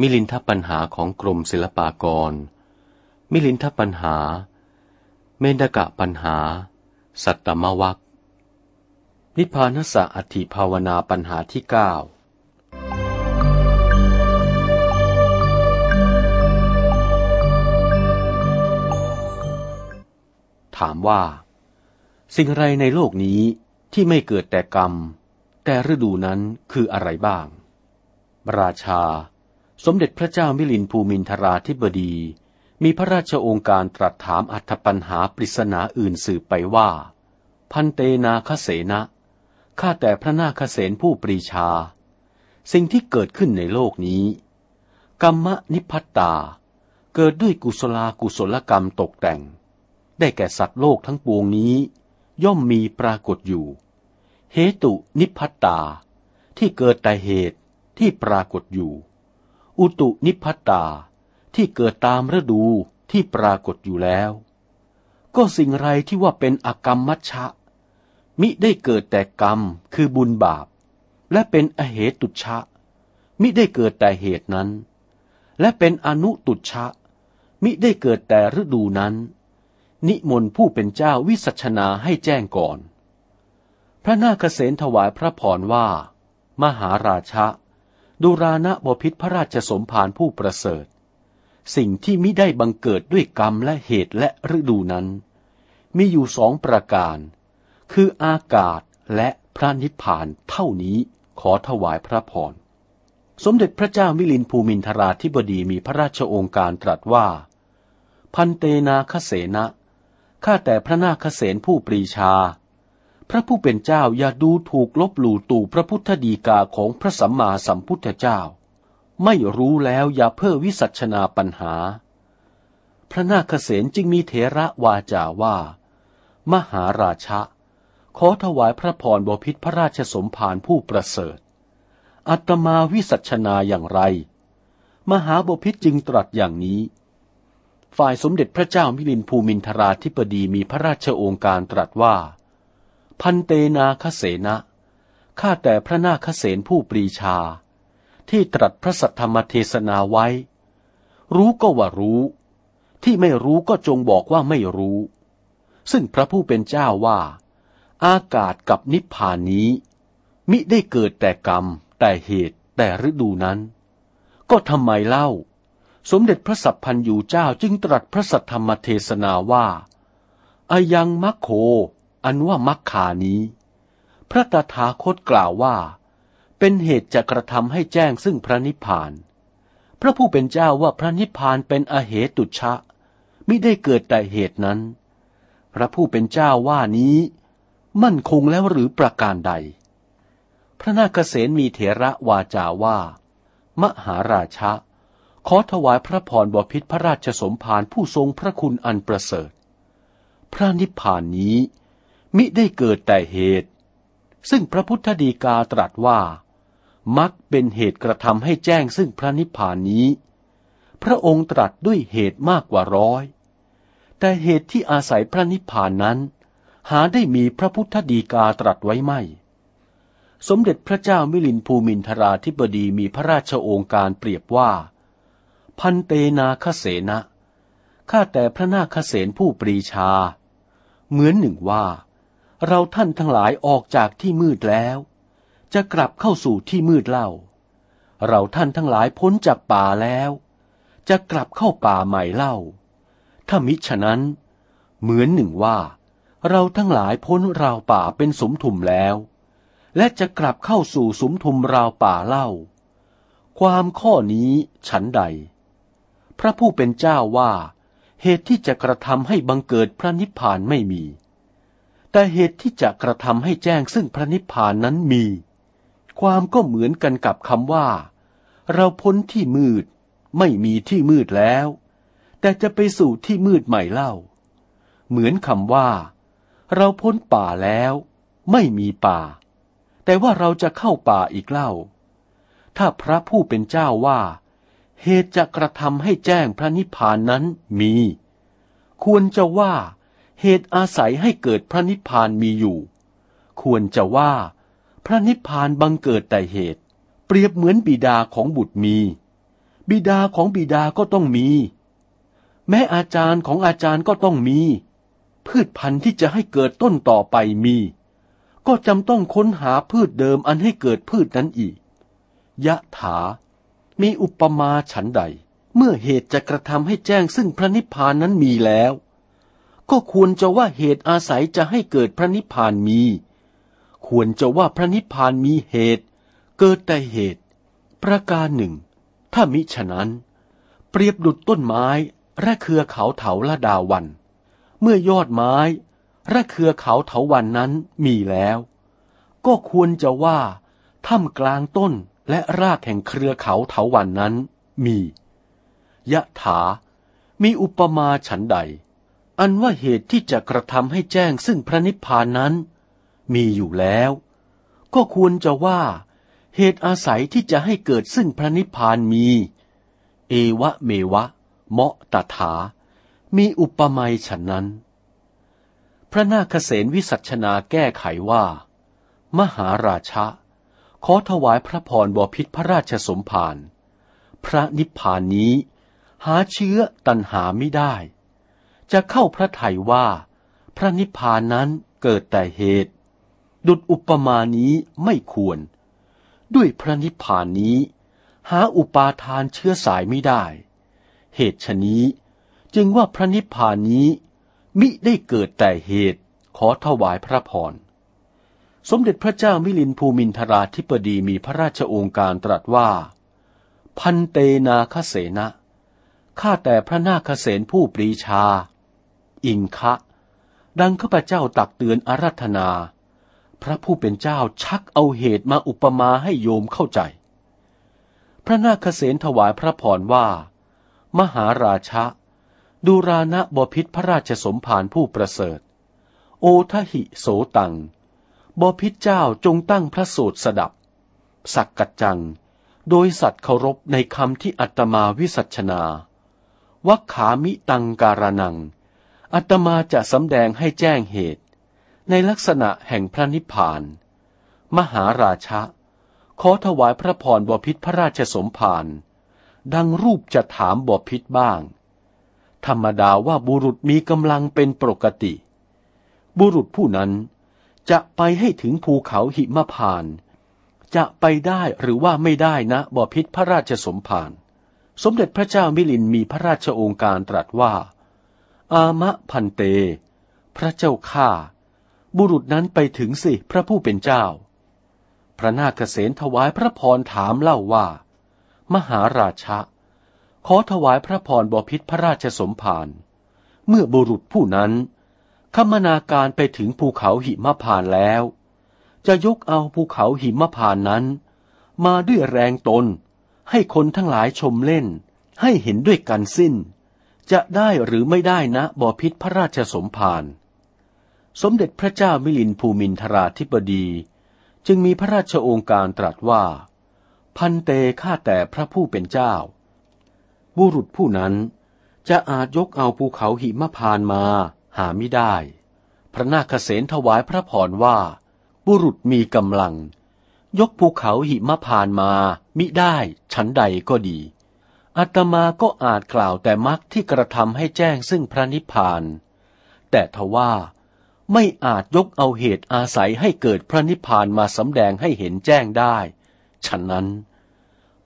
มิลินทปัญหาของกรมศิลปากร มิลินทปัญหา เมนกะปัญหา สัตตมวัคนิพพานสะอธิภาวนาปัญหาที่เก้าถามว่า สิ่งไรในโลกนี้ที่ไม่เกิดแต่กรรม แต่ฤดูนั้นคืออะไรบ้าง ราชา สมเด็จพระเจ้ามิลินภูมินทราธิบดี มีพระราชองค์การตรัสถามอัธปัญหาปริศนาอื่นสืบไปว่า พันเตนาคเสนะข้าแต่พระนาคเสนผู้ปรีชา สิ่งที่เกิดขึ้นในโลกนี้ กรรมนิพัตตา เกิดด้วยกุศลากุศลกรรมตกแต่ง ได้แก่สัตว์โลกทั้งปวงนี้ ย่อมมีปรากฏอยู่ เหตุนิพัตตา ที่เกิดแต่เหตุที่ปรากฏอยู่ อุตุนิพัตตาที่เกิดตามฤดูที่ปรากฏอยู่แล้ว ก็สิ่งไรที่ว่าเป็นอกรรมมัชชะ มิได้เกิดแต่กรรมคือบุญบาป และเป็นอเหตุชะ มิได้เกิดแต่เหตุนั้น และเป็นอนุตุชะ มิได้เกิดแต่ฤดูนั้น นิมนต์ผู้เป็นเจ้าวิสัชนาให้แจ้งก่อน พระนาคเษนถวายพระพรว่า มหาราชะ ดุรานะบพิษพระราชสมภารผู้ประเสริฐ สิ่งที่มิได้บังเกิดด้วยกรรมและเหตุและฤดูนั้น มีอยู่สองประการ คืออากาศและพระนิพพานเท่านี้ขอถวายพระพร สมเด็จพระเจ้ามิลินภูมินทราธิบดีมีพระราชโองการตรัสว่า พันเตนาคเสนะข้าแต่พระนาคเสนผู้ปรีชา พระผู้เป็นเจ้าอย่าดูถูกลบหลู่ตู่พระพุทธดีกาของพระสัมมาสัมพุทธเจ้า ไม่รู้แล้วอย่าเพ้อวิสัชนาปัญหา พระนาคเสนจึงมีเถระวาจาว่า มหาราชะ ขอถวายพระพรบพิษพระราชสมภารผู้ประเสริฐ อัตมาวิสัชนาอย่างไร มหาบพิษจึงตรัสอย่างนี้ ฝ่ายสมเด็จพระเจ้ามิลินภูมินทราธิปดีมีพระราชโองการตรัสว่า พันเตนาคเสนะข้าแต่พระนาคเสนผู้ปรีชา ที่ตรัสพระสัทธรรมเทศนาไว้ รู้ก็ว่ารู้ ที่ไม่รู้ก็จงบอกว่าไม่รู้ ซึ่งพระผู้เป็นเจ้าว่า อากาศกับนิพพานนี้ มิได้เกิดแต่กรรม แต่เหตุแต่ฤดูนั้น ก็ทำไมเล่า สมเด็จพระสัพพันยูเจ้าจึงตรัสพระสัทธรรมเทศนาว่าอายังมัคโค อันว่ามัคคานี้ พระตถาคตกล่าวว่า เป็นเหตุจะกระทำให้แจ้งซึ่งพระนิพพาน พระผู้เป็นเจ้าว่าพระนิพพานเป็นอเหตุชะมิได้เกิดแต่เหตุนั้น พระผู้เป็นเจ้าว่านี้ มั่นคงแล้วหรือประการใด พระนาคเษนมีเถระวาจาว่า มหาราชะขอถวายพระพรบพิษพระราชสมภารผู้ทรงพระคุณอันประเสริฐ พระนิพพานนี้ มิได้เกิดแต่เหตุ ซึ่งพระพุทธดีกาตรัสว่า มักเป็นเหตุกระทำให้แจ้งซึ่งพระนิพพานนี้ พระองค์ตรัสด้วยเหตุมากกว่าร้อย แต่เหตุที่อาศัยพระนิพพานนั้น หาได้มีพระพุทธดีกาตรัสไว้ไม่ สมเด็จพระเจ้ามิลินภูมินทราธิบดีมีพระราชโองการเปรียบว่า พันเตนาคเสนะข้าแต่พระนาคเสนผู้ปรีชา เหมือนหนึ่งว่า เราท่านทั้งหลายออกจากที่มืดแล้ว จะกลับเข้าสู่ที่มืดเล่า เราท่านทั้งหลายพ้นจากป่าแล้ว จะกลับเข้าป่าใหม่เล่า ถ้ามิฉะนั้น เหมือนหนึ่งว่า เราทั้งหลายพ้นราวป่าเป็นสมทุมแล้ว และจะกลับเข้าสู่สมทุมราวป่าเล่า ความข้อนี้ฉันใด พระผู้เป็นเจ้าว่า เหตุที่จะกระทำให้บังเกิดพระนิพพานไม่มี แต่เหตุที่จะกระทำให้แจ้งซึ่งพระนิพพานนั้นมี ความก็เหมือนกันกับคำว่า เราพ้นที่มืด ไม่มีที่มืดแล้ว แต่จะไปสู่ที่มืดใหม่เล่า เหมือนคำว่า เราพ้นป่าแล้ว ไม่มีป่า แต่ว่าเราจะเข้าป่าอีกเล่า ถ้าพระผู้เป็นเจ้าว่า เหตุจะกระทำให้แจ้งพระนิพพานนั้นมี ควรจะว่า เหตุอาศัยให้เกิดพระนิพพานมีอยู่ ควรจะว่า พระนิพพานบังเกิดแต่เหตุ เปรียบเหมือนบิดาของบุตรมี บิดาของบิดาก็ต้องมี แม้อาจารย์ของอาจารย์ก็ต้องมี พืชพันธุ์ที่จะให้เกิดต้นต่อไปมี ก็จำต้องค้นหาพืชเดิมอันให้เกิดพืชนั้นอีก ยะถา มีอุปมาฉันใด เมื่อเหตุจะกระทำให้แจ้งซึ่งพระนิพพานนั้นมีแล้ว ก็ควรจะว่าเหตุอาศัยจะให้เกิดพระนิพพานมี ควรจะว่าพระนิพพานมีเหตุ เกิดแต่เหตุ ประการหนึ่ง ถ้ามิฉะนั้น เปรียบดุดต้นไม้และเครือเขาเถาละดาวัน เมื่อยอดไม้และเครือเขาเถาวันนั้นมีแล้ว ก็ควรจะว่าถ้ำกลางต้นและรากแห่งเครือเขาเถาวันนั้นมี ยะถา มีอุปมาฉันใด อันว่าเหตุที่จะกระทำให้แจ้งซึ่งพระนิพพานนั้น มีอยู่แล้ว ก็ควรจะว่า เหตุอาศัยที่จะให้เกิดซึ่งพระนิพพานมี เอวะเมวะ เมาะตถา มีอุปมาฉันนั้น พระนาคเษนวิสัชนาแก้ไขว่า มหาราชะ ขอถวายพระพรบพิษพระราชสมภารพระนิพพานนี้ หาเชื้อตันหาไม่ได้ จะเข้าพระทัยว่า พระนิพพานนั้นเกิดแต่เหตุ ดุดอุปมานี้ไม่ควร ด้วยพระนิพพานนี้ หาอุปาทานเชื้อสายไม่ได้ เหตุชนี้จึงว่าพระนิพพานนี้มิได้เกิดแต่เหตุขอถวายพระพร สมเด็จพระเจ้ามิลินภูมินทราธิปดีมีพระราชโองการตรัสว่า พันเตนาคเสนะข้าแต่พระนาคเสนผู้ปรีชา อิงคะ ดังข้าพเจ้าตักเตือนอารัธนา พระผู้เป็นเจ้าชักเอาเหตุมาอุปมาให้โยมเข้าใจ พระนาคเสนถวายพระพรว่า มหาราชะดูรานะบพิษพระราชสมภารผู้ประเสริฐ โอทหิโสตัง บพิษเจ้าจงตั้งพระโสดสดับ สักกัจจัง โดยสัตว์เคารพในคำที่อัตมาวิสัชนาวัคขามิตังการนัง อัตมาจะสำแดงให้แจ้งเหตุ ในลักษณะแห่งพระนิพพาน มหาราชะ ขอถวายพระพรบพิษพระราชสมภารดังรูปจะถามบพิษบ้าง ธรรมดาว่าบุรุษมีกำลังเป็นปกติ บุรุษผู้นั้นจะไปให้ถึงภูเขาหิมพาน จะไปได้หรือว่าไม่ได้นะบพิษพระราชสมภารสมเด็จพระเจ้ามิลินมีพระราชโองการตรัสว่า อามะพันเต พระเจ้าข้าบุรุษนั้นไปถึงสิพระผู้เป็นเจ้า พระนาคเษนถวายพระพรถามเล่าว่า มหาราชะ ขอถวายพระพรบพิษพระราชสมภารเมื่อบุรุษผู้นั้นคมนาการไปถึงภูเขาหิมพานแล้ว จะยกเอาภูเขาหิมพานนั้น มาด้วยแรงตน ให้คนทั้งหลายชมเล่น ให้เห็นด้วยกันสิ้น จะได้หรือไม่ได้นะบอพิษพระราชสมภาร สมเด็จพระเจ้ามิลินภูมินทราธิบดี จึงมีพระราชโองการตรัสว่า พันเตข้าแต่พระผู้เป็นเจ้า บุรุษผู้นั้นจะอาจยกเอาภูเขาหิมพานมาหาไม่ได้ พระนาคเษนถวายพระพรว่า บุรุษมีกำลัง ยกภูเขาหิมพานมามิได้ชั้นใดก็ดี อาตมาก็อาจกล่าวแต่มรรคที่กระทำให้แจ้งซึ่งพระนิพพาน แต่ทว่าไม่อาจยกเอาเหตุอาศัยให้เกิดพระนิพพานมาสำแดงให้เห็นแจ้งได้ ฉะนั้น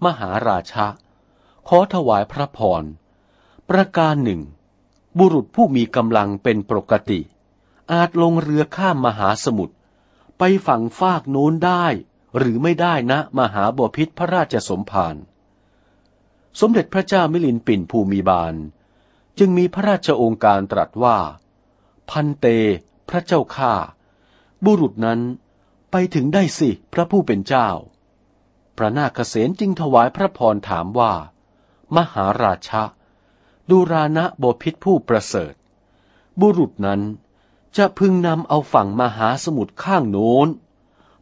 มหาราชะ ขอถวายพระพร ประการหนึ่ง บุรุษผู้มีกำลังเป็นปกติ อาจลงเรือข้ามมหาสมุทรไปฝั่งฟากโน้นได้ หรือไม่ได้นะมหาบพิษพระราชสมภาร สมเด็จพระเจ้ามิลินปินภูมิบาล จึงมีพระราชโองการตรัสว่า พันเต พระเจ้าข้าบุรุษนั้นไปถึงได้สิพระผู้เป็นเจ้า พระนาคเษนจึงถวายพระพรถามว่า มหาราชะดูรานะบพิษผู้ประเสริฐ บุรุษนั้นจะพึงนำเอาฝั่งมหาสมุทรข้างโน้น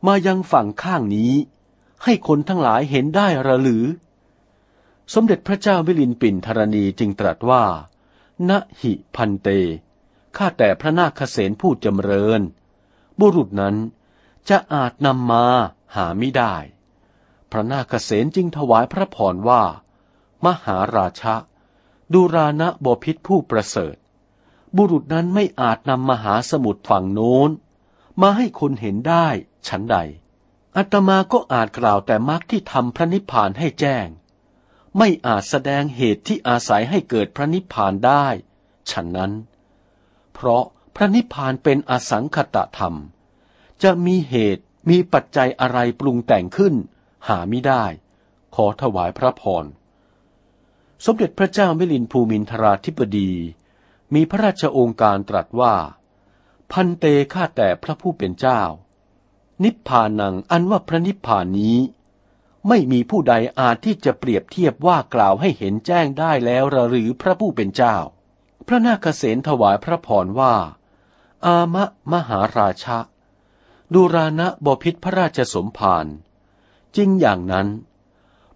มายังฝั่งข้างนี้ ให้คนทั้งหลายเห็นได้ระหรือ สมเด็จพระเจ้าวิลินปินธรณีจึงตรัสว่า ณหิพันเต ข้าแต่พระนาคเษนผู้จำเริญ บุรุษนั้นจะอาจนำมาหาไม่ได้ พระนาคเษนจึงถวายพระพรว่า มหาราชะดูรานะบพิษผู้ประเสริฐ บุรุษนั้นไม่อาจนำมหาสมุทรฝั่งโน้น มาให้คนเห็นได้ฉันใด อัตมาก็อาจกล่าวแต่มรรคที่ทำพระนิพพานให้แจ้ง ไม่อาจแสดงเหตุที่อาศัยให้เกิดพระนิพพานได้ฉันนั้น เพราะพระนิพพานเป็นอสังคตธรรม จะมีเหตุมีปัจจัยอะไรปรุงแต่งขึ้น หาไม่ได้ ขอถวายพระพร สมเด็จพระเจ้ามิลินภูมินทราธิบดี มีพระราชโองการตรัสว่า พันเตข้าแต่พระผู้เป็นเจ้า นิพพานังอันว่าพระนิพพานนี้ ไม่มีผู้ใดอาจที่จะเปรียบเทียบว่ากล่าวให้เห็นแจ้งได้แล้วหรือพระผู้เป็นเจ้า พระนาคเษนถวายพระพรว่า อามะมหาราชะดูรานะบพิษพระราชสมภารจริงอย่างนั้น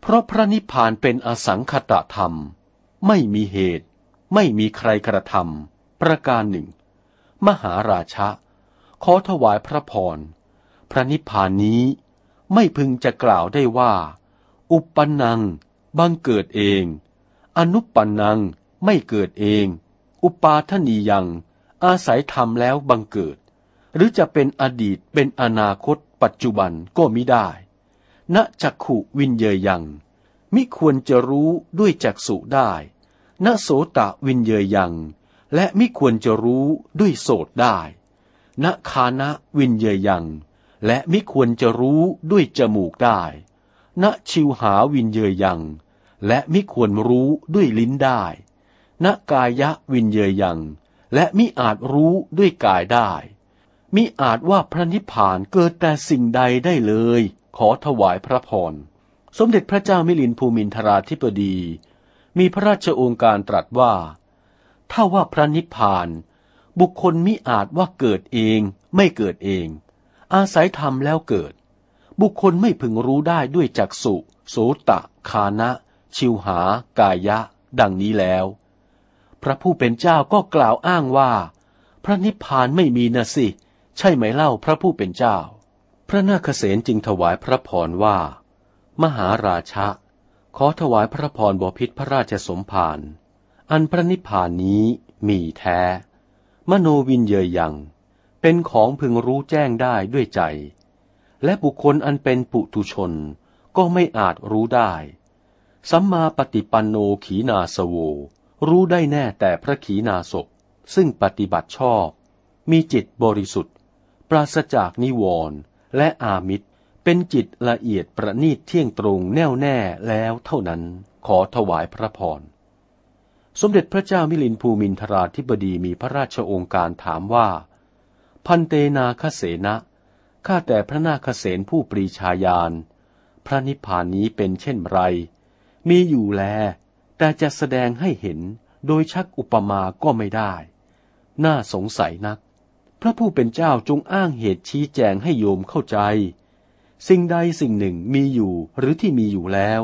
เพราะพระนิพพานเป็นอสังคตธรรม ไม่มีเหตุ ไม่มีใครกระทำประการหนึ่ง มหาราชะขอถวายพระพรพระนิพพานนี้ ไม่พึงจะกล่าวได้ว่า อุปปันนังบังเกิดเอง อนุปปันนังไม่เกิดเอง อุปาทนียัง อาศัยทำแล้วบังเกิด หรือจะเป็นอดีตเป็นอนาคตปัจจุบันก็มิได้ณจักขุวินเยยัง มิควรจะรู้ด้วยจักสุได้ณโสตะวินเยยัง และมิควรจะรู้ด้วยโสตได้ณคานะวินเยยัง และมิควรจะรู้ด้วยจมูกได้ ณชิวหาวินเยยยัง และมิควรรู้ด้วยลิ้นได้ ณกายะวินเยยัง และมิอาจรู้ด้วยกายได้ มิอาจว่าพระนิพพานเกิดแต่สิ่งใดได้เลย ขอถวายพระพร สมเด็จพระเจ้ามิลินภูมินทราธิปดี มีพระราชโองการตรัสว่า ถ้าว่าพระนิพพาน บุคคลมิอาจว่าเกิดเองไม่เกิดเอง อาศัยธรรมแล้วเกิด บุคคลไม่พึงรู้ได้ด้วยจักสุโสตะ คานะ ชิวหา กายะ ดังนี้แล้ว พระผู้เป็นเจ้าก็กล่าวอ้างว่า พระนิพพานไม่มีนะสิ ใช่ไหมเล่าพระผู้เป็นเจ้า พระนาคเษนจึงถวายพระพรว่า มหาราชะ ขอถวายพระพรบพิษพระราชสมภารอันพระนิพพานนี้มีแท้ มโนวินเยยยัง เป็นของพึงรู้แจ้งได้ด้วยใจ และบุคคลอันเป็นปุถุชนก็ไม่อาจรู้ได้ สัมมาปฏิปันโนขีนาสโว รู้ได้แน่แต่พระขีนาศซึ่งปฏิบัติชอบ มีจิตบริสุทธิ์ ปราศจากนิวรณ์และอามิตร เป็นจิตละเอียดประณีตเที่ยงตรงแน่วแน่แล้วเท่านั้นขอถวายพระพร สมเด็จพระเจ้ามิลินภูมินทราธิบดีมีพระราชโองการถามว่า พันเตนาคเสนะข้าแต่พระนาคเสนผู้ปรีชาญาณ พระนิพพานนี้เป็นเช่นไร มีอยู่แล แต่จะแสดงให้เห็นโดยชักอุปมาก็ไม่ได้ น่าสงสัยนัก พระผู้เป็นเจ้าจงอ้างเหตุชี้แจงให้โยมเข้าใจ สิ่งใดสิ่งหนึ่งมีอยู่หรือที่มีอยู่แล้ว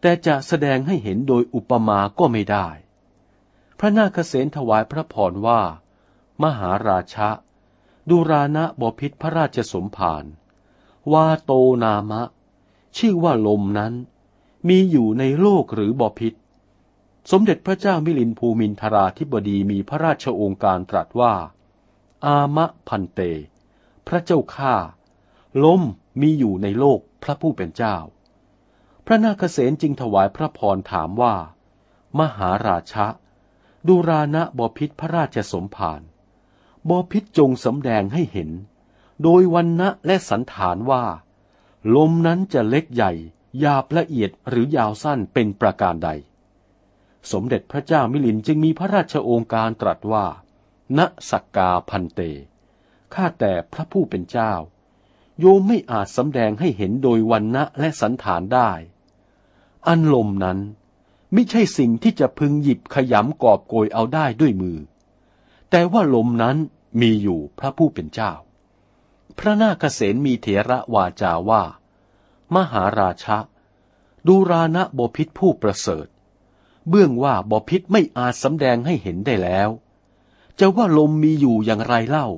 แต่จะแสดงให้เห็นโดยอุปมาก็ไม่ได้ พระนาคเษนถวายพระพรว่า มหาราชะ ดูรานะบพิษพระราชสมภารวาโตนามะ ชื่อว่าลมนั้น มีอยู่ในโลกหรือบพิษ สมเด็จพระเจ้ามิลินภูมินทราธิบดีมีพระราชโองการตรัสว่า อามะพันเต พระเจ้าข้าลมมีอยู่ในโลกพระผู้เป็นเจ้า พระนาคเษนจึงถวายพระพรถามว่า มหาราชะ ดูรานะบพิษพระราชสมภาร บพิษจงสำแดงให้เห็น โดยวันณะและสันฐานว่า ลมนั้นจะเล็กใหญ่ยาบละเอียดหรือยาวสั้นเป็นประการใด สมเด็จพระเจ้ามิลินจึงมีพระราชโองการตรัสว่า ณสักกาพันเต ข้าแต่พระผู้เป็นเจ้า โยมไม่อาจสำแดงให้เห็นโดยวันณะและสันฐานได้ อันลมนั้น ไม่ใช่สิ่งที่จะพึงหยิบขยำกอบโกยเอาได้ด้วยมือ แต่ว่าลมนั้นมีอยู่พระผู้เป็นเจ้า พระนาคเษนมีเถระวาจาว่า มหาราชะ ดูรานะบพิษผู้ประเสริฐ เบื้องว่าบพิษไม่อาจสำแดงให้เห็นได้แล้ว จะว่าลมมีอยู่อย่างไรเล่า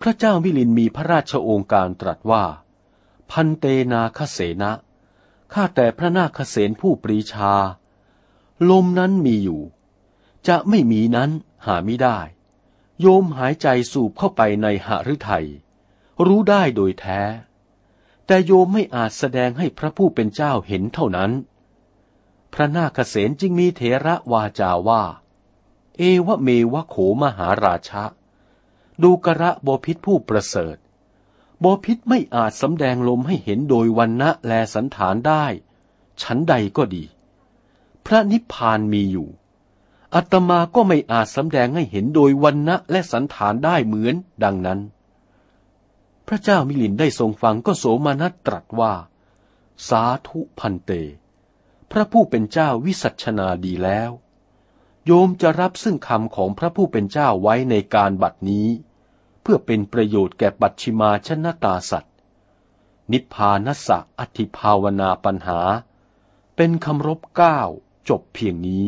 พระเจ้ามิลินมีพระราชโองการตรัสว่า พันเตนาคเสนะข้าแต่พระนาคเษนผู้ปรีชา ลมนั้นมีอยู่ จะไม่มีนั้น หาไม่ได้ โยมหายใจสูบเข้าไปในหฤทัยรู้ได้โดยแท้ แต่โยมไม่อาจแสดงให้พระผู้เป็นเจ้าเห็นเท่านั้น พระนาคเษนจึงมีเถระวาจาว่า เอวะเมวะโขมหาราชะ ดูกระบพิษผู้ประเสริฐบพิษไม่อาจสำแดงลมให้เห็นโดยวันณะแลสันฐานได้ชั้นใดก็ดี พระนิพพานมีอยู่ อัตมาก็ไม่อาจสำแดงให้เห็นโดยวันณะและสันฐานได้เหมือนดังนั้น พระเจ้ามิลินได้ทรงฟังก็โสมนัสตรัสว่า สาธุพันเต พระผู้เป็นเจ้าวิสัชนาดีแล้ว โยมจะรับซึ่งคำของพระผู้เป็นเจ้าไว้ในการบัดนี้ เพื่อเป็นประโยชน์แก่ปัจฉิมาชนตาสัตว์ นิพพานสสะอธิภาวนาปัญหา เป็นคำรบเก้าจบเพียงนี้